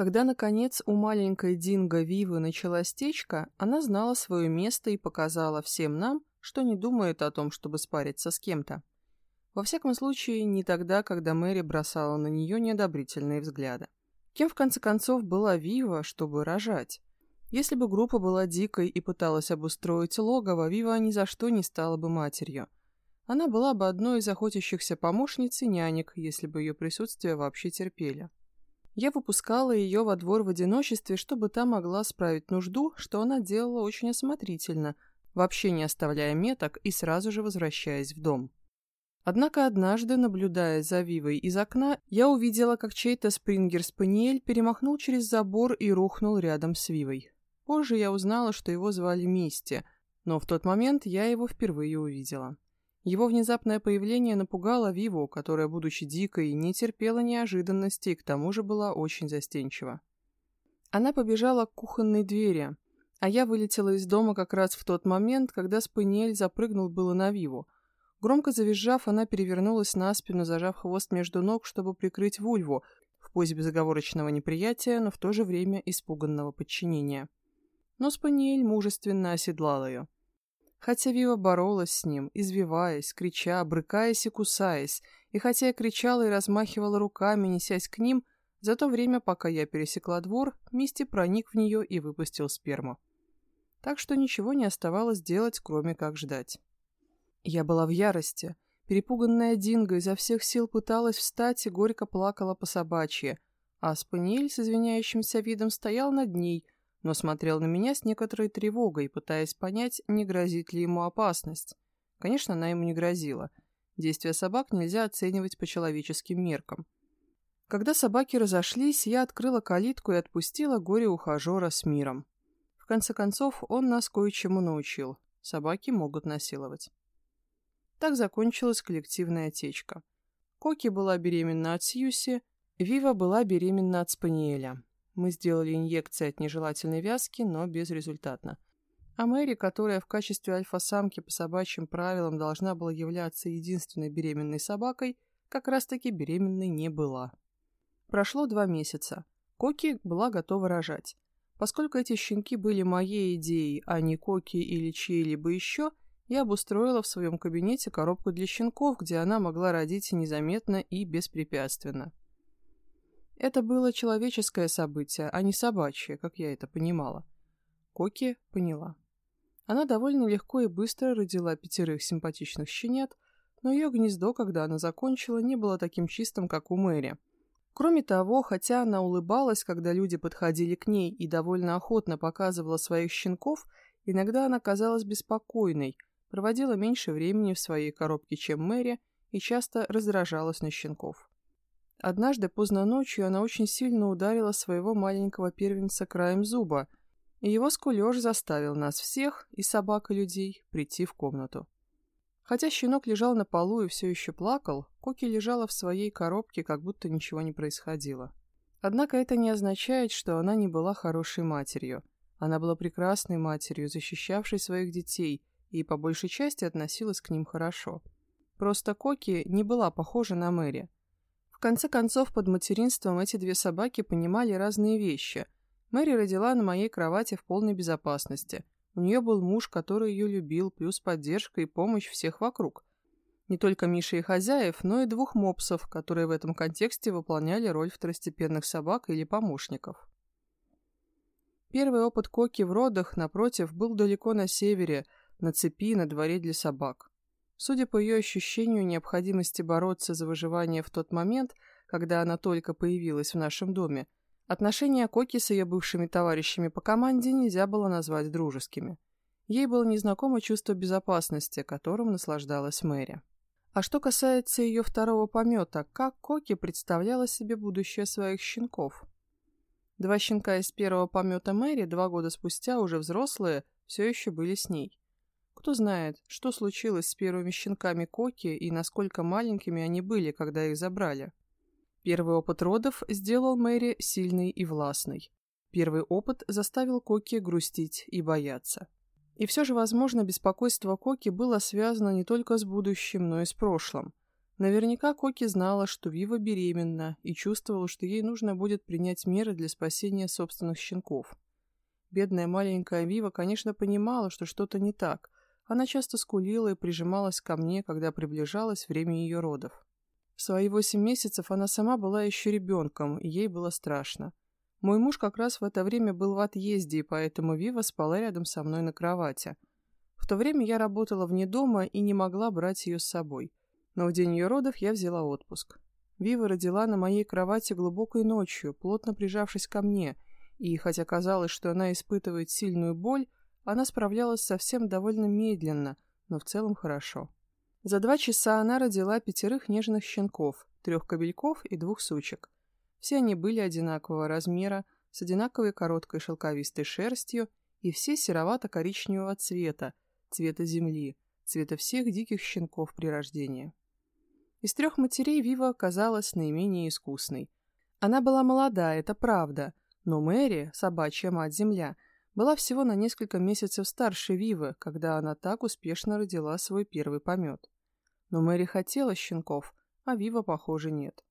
Когда, наконец, у маленькой Динго Вивы началась течка, она знала свое место и показала всем нам, что не думает о том, чтобы спариться с кем-то. Во всяком случае, не тогда, когда Мэри бросала на нее неодобрительные взгляды. Кем, в конце концов, была Вива, чтобы рожать? Если бы группа была дикой и пыталась обустроить логово, Вива ни за что не стала бы матерью. Она была бы одной из охотящихся помощниц и нянек, если бы ее присутствие вообще терпели. Я выпускала ее во двор в одиночестве, чтобы та могла справить нужду, что она делала очень осмотрительно, вообще не оставляя меток и сразу же возвращаясь в дом. Однако однажды, наблюдая за Вивой из окна, я увидела, как чей-то спрингер-спаниель перемахнул через забор и рухнул рядом с Вивой. Позже я узнала, что его звали Мисти, но в тот момент я его впервые увидела. Его внезапное появление напугало Виву, которая, будучи дикой, не терпела неожиданности и к тому же была очень застенчива. Она побежала к кухонной двери, а я вылетела из дома как раз в тот момент, когда Спаниель запрыгнул было на Виву. Громко завизжав, она перевернулась на спину, зажав хвост между ног, чтобы прикрыть вульву, в позе безоговорочного неприятия, но в то же время испуганного подчинения. Но Спаниель мужественно оседлал ее. Хотя Вива боролась с ним, извиваясь, крича, брыкаясь и кусаясь, и хотя я кричала и размахивала руками, несясь к ним, за то время, пока я пересекла двор, Мисти проник в нее и выпустил сперму. Так что ничего не оставалось делать, кроме как ждать. Я была в ярости. Перепуганная Динго изо всех сил пыталась встать и горько плакала по собачьи, а Спаниель с извиняющимся видом стоял над ней, но смотрел на меня с некоторой тревогой, пытаясь понять, не грозит ли ему опасность. Конечно, она ему не грозила. Действия собак нельзя оценивать по человеческим меркам. Когда собаки разошлись, я открыла калитку и отпустила горе-ухажера с миром. В конце концов, он нас кое-чему научил. Собаки могут насиловать. Так закончилась коллективная течка. Коки была беременна от Сьюси, Вива была беременна от Спаниеля. Мы сделали инъекции от нежелательной вязки, но безрезультатно. А Мэри, которая в качестве альфа-самки по собачьим правилам должна была являться единственной беременной собакой, как раз-таки беременной не была. Прошло два месяца. Коки была готова рожать. Поскольку эти щенки были моей идеей, а не Коки или чьей-либо еще, я обустроила в своем кабинете коробку для щенков, где она могла родить незаметно и беспрепятственно. Это было человеческое событие, а не собачье, как я это понимала. Коки поняла. Она довольно легко и быстро родила пятерых симпатичных щенят, но ее гнездо, когда она закончила, не было таким чистым, как у Мэри. Кроме того, хотя она улыбалась, когда люди подходили к ней и довольно охотно показывала своих щенков, иногда она казалась беспокойной, проводила меньше времени в своей коробке, чем Мэри, и часто раздражалась на щенков. Однажды поздно ночью она очень сильно ударила своего маленького первенца краем зуба, и его скулеж заставил нас всех, и собак, и людей, прийти в комнату. Хотя щенок лежал на полу и все еще плакал, Коки лежала в своей коробке, как будто ничего не происходило. Однако это не означает, что она не была хорошей матерью. Она была прекрасной матерью, защищавшей своих детей, и по большей части относилась к ним хорошо. Просто Коки не была похожа на Мэри – конце концов, под материнством эти две собаки понимали разные вещи. Мэри родила на моей кровати в полной безопасности. У нее был муж, который ее любил, плюс поддержка и помощь всех вокруг. Не только Миши и хозяев, но и двух мопсов, которые в этом контексте выполняли роль второстепенных собак или помощников. Первый опыт Коки в родах, напротив, был далеко на севере, на цепи, на дворе для собак. Судя по ее ощущению необходимости бороться за выживание в тот момент, когда она только появилась в нашем доме, отношения Коки с ее бывшими товарищами по команде нельзя было назвать дружескими. Ей было незнакомо чувство безопасности, которым наслаждалась Мэри. А что касается ее второго помета, как Коки представляла себе будущее своих щенков? Два щенка из первого помета Мэри, два года спустя, уже взрослые, все еще были с ней. Кто знает, что случилось с первыми щенками Коки и насколько маленькими они были, когда их забрали. Первый опыт родов сделал Мэри сильной и властной. Первый опыт заставил Коки грустить и бояться. И все же, возможно, беспокойство Коки было связано не только с будущим, но и с прошлым. Наверняка Коки знала, что Вива беременна, и чувствовала, что ей нужно будет принять меры для спасения собственных щенков. Бедная маленькая Вива, конечно, понимала, что что-то не так. Она часто скулила и прижималась ко мне, когда приближалось время ее родов. В свои восемь месяцев она сама была еще ребенком, и ей было страшно. Мой муж как раз в это время был в отъезде, и поэтому Вива спала рядом со мной на кровати. В то время я работала вне дома и не могла брать ее с собой но в день ее родов я взяла отпуск. Вива родила на моей кровати глубокой ночью, плотно прижавшись ко мне, и, хотя казалось, что она испытывает сильную боль, она справлялась совсем довольно медленно, но в целом хорошо. За два часа она родила пятерых нежных щенков, трех кобельков и двух сучек. Все они были одинакового размера, с одинаковой короткой шелковистой шерстью и все серовато-коричневого цвета, цвета земли, цвета всех диких щенков при рождении. Из трех матерей Вива оказалась наименее искусной. Она была молода, это правда, но Мэри, собачья мать-земля, была всего на несколько месяцев старше Вивы, когда она так успешно родила свой первый помет. Но Мэри хотела щенков, а Вива, похоже, нет.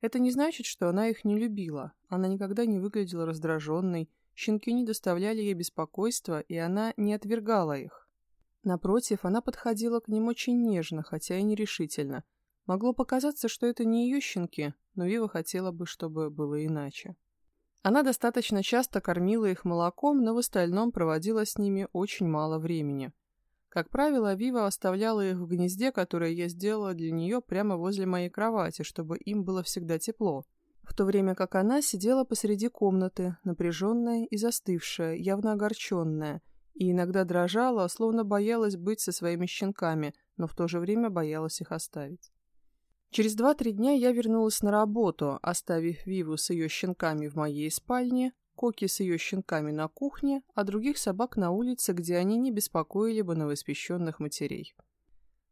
Это не значит, что она их не любила. Она никогда не выглядела раздраженной, щенки не доставляли ей беспокойства, и она не отвергала их. Напротив, она подходила к ним очень нежно, хотя и нерешительно, Могло показаться, что это не ее щенки, но Вива хотела бы, чтобы было иначе. Она достаточно часто кормила их молоком, но в остальном проводила с ними очень мало времени. Как правило, Вива оставляла их в гнезде, которое я сделала для нее прямо возле моей кровати, чтобы им было всегда тепло, в то время как она сидела посреди комнаты, напряженная и застывшая, явно огорченная, и иногда дрожала, словно боялась быть со своими щенками, но в то же время боялась их оставить. Через два-три дня я вернулась на работу, оставив Виву с ее щенками в моей спальне, Коки с ее щенками на кухне, а других собак на улице, где они не беспокоили бы новоиспеченных матерей.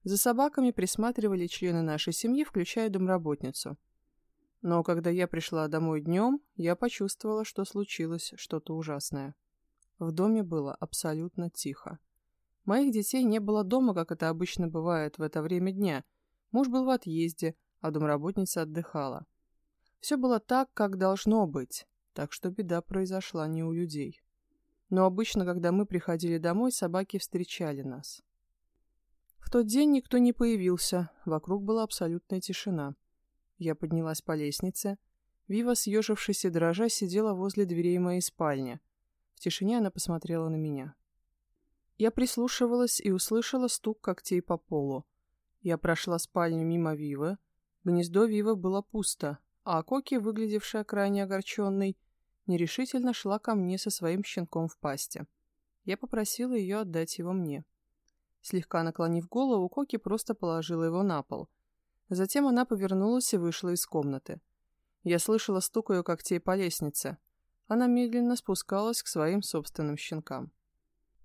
За собаками присматривали члены нашей семьи, включая домработницу. Но когда я пришла домой днем, я почувствовала, что случилось что-то ужасное. В доме было абсолютно тихо. Моих детей не было дома, как это обычно бывает в это время дня – Муж был в отъезде, а домработница отдыхала. Все было так, как должно быть, так что беда произошла не у людей. Но обычно, когда мы приходили домой, собаки встречали нас. В тот день никто не появился, вокруг была абсолютная тишина. Я поднялась по лестнице. Вива, съежившись и дрожа, сидела возле дверей моей спальни. В тишине она посмотрела на меня. Я прислушивалась и услышала стук когтей по полу. Я прошла спальню мимо Вивы. Гнездо Вивы было пусто, а Коки, выглядевшая крайне огорченной, нерешительно шла ко мне со своим щенком в пасти. Я попросила ее отдать его мне. Слегка наклонив голову, Коки просто положила его на пол. Затем она повернулась и вышла из комнаты. Я слышала стук ее когтей по лестнице. Она медленно спускалась к своим собственным щенкам.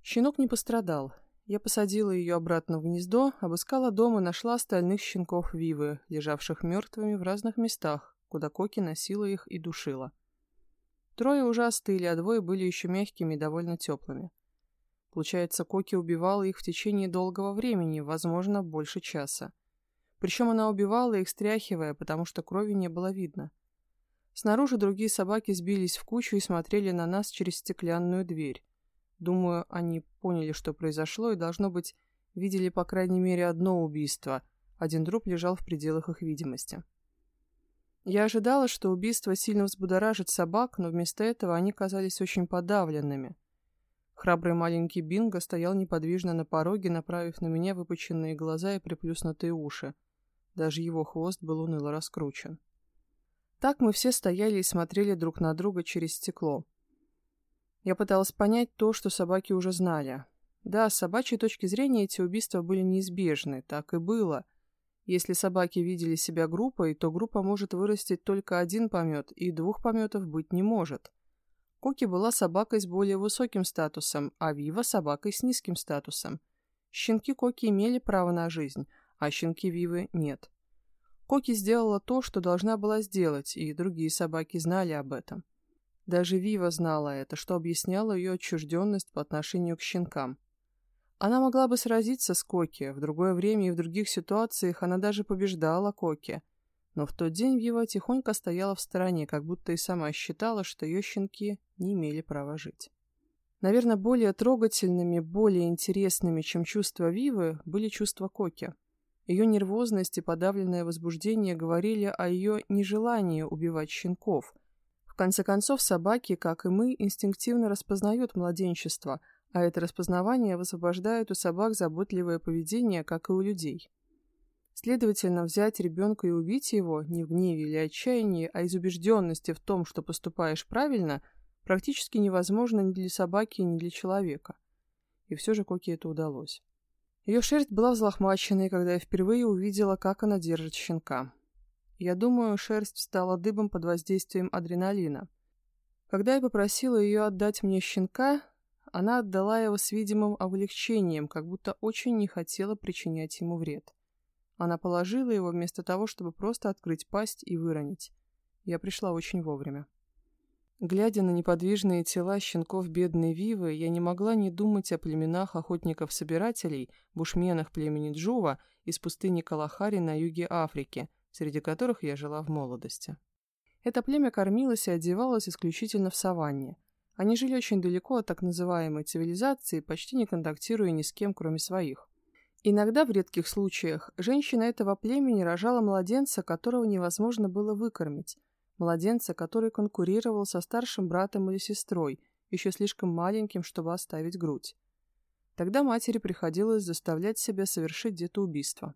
Щенок не пострадал, я посадила ее обратно в гнездо, обыскала дом и нашла остальных щенков Вивы, лежавших мертвыми в разных местах, куда Коки носила их и душила. Трое уже остыли, а двое были еще мягкими и довольно теплыми. Получается, Коки убивала их в течение долгого времени, возможно, больше часа. Причем она убивала их, стряхивая, потому что крови не было видно. Снаружи другие собаки сбились в кучу и смотрели на нас через стеклянную дверь. Думаю, они поняли, что произошло, и, должно быть, видели по крайней мере одно убийство. Один труп лежал в пределах их видимости. Я ожидала, что убийство сильно взбудоражит собак, но вместо этого они казались очень подавленными. Храбрый маленький Бинго стоял неподвижно на пороге, направив на меня выпученные глаза и приплюснутые уши. Даже его хвост был уныло раскручен. Так мы все стояли и смотрели друг на друга через стекло. Я пыталась понять то, что собаки уже знали. Да, с собачьей точки зрения эти убийства были неизбежны, так и было. Если собаки видели себя группой, то группа может вырастить только один помет, и двух пометов быть не может. Коки была собакой с более высоким статусом, а Вива – собакой с низким статусом. Щенки Коки имели право на жизнь, а щенки Вивы – нет. Коки сделала то, что должна была сделать, и другие собаки знали об этом. Даже Вива знала это, что объясняло ее отчужденность по отношению к щенкам. Она могла бы сразиться с Коки, в другое время и в других ситуациях она даже побеждала Коки. Но в тот день Вива тихонько стояла в стороне, как будто и сама считала, что ее щенки не имели права жить. Наверное, более трогательными, более интересными, чем чувства Вивы, были чувства Коки. Ее нервозность и подавленное возбуждение говорили о ее нежелании убивать щенков. В конце концов, собаки, как и мы, инстинктивно распознают младенчество, а это распознавание высвобождает у собак заботливое поведение, как и у людей. Следовательно, взять ребенка и убить его не в гневе или отчаянии, а из убежденности в том, что поступаешь правильно, практически невозможно ни для собаки, ни для человека. И все же Коке это удалось. Ее шерсть была взлохмаченной, когда я впервые увидела, как она держит щенка. Я думаю, шерсть стала дыбом под воздействием адреналина. Когда я попросила ее отдать мне щенка, она отдала его с видимым облегчением, как будто очень не хотела причинять ему вред. Она положила его вместо того, чтобы просто открыть пасть и выронить. Я пришла очень вовремя. Глядя на неподвижные тела щенков бедной Вивы, я не могла не думать о племенах охотников-собирателей, бушменах племени Джува из пустыни Калахари на юге Африки, среди которых я жила в молодости. Это племя кормилось и одевалось исключительно в саванне. Они жили очень далеко от так называемой цивилизации, почти не контактируя ни с кем, кроме своих. Иногда, в редких случаях, женщина этого племени рожала младенца, которого невозможно было выкормить, младенца, который конкурировал со старшим братом или сестрой, еще слишком маленьким, чтобы оставить грудь. Тогда матери приходилось заставлять себя совершить где-то убийство.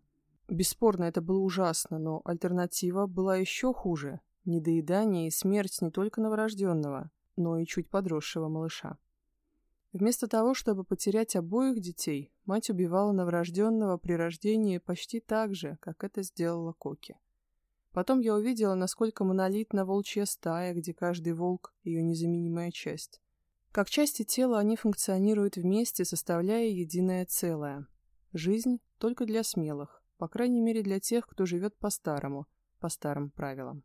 Бесспорно, это было ужасно, но альтернатива была еще хуже – недоедание и смерть не только новорожденного, но и чуть подросшего малыша. Вместо того, чтобы потерять обоих детей, мать убивала новорожденного при рождении почти так же, как это сделала Коки. Потом я увидела, насколько монолитна волчья стая, где каждый волк – ее незаменимая часть. Как части тела они функционируют вместе, составляя единое целое. Жизнь только для смелых, по крайней мере для тех, кто живет по-старому, по старым правилам.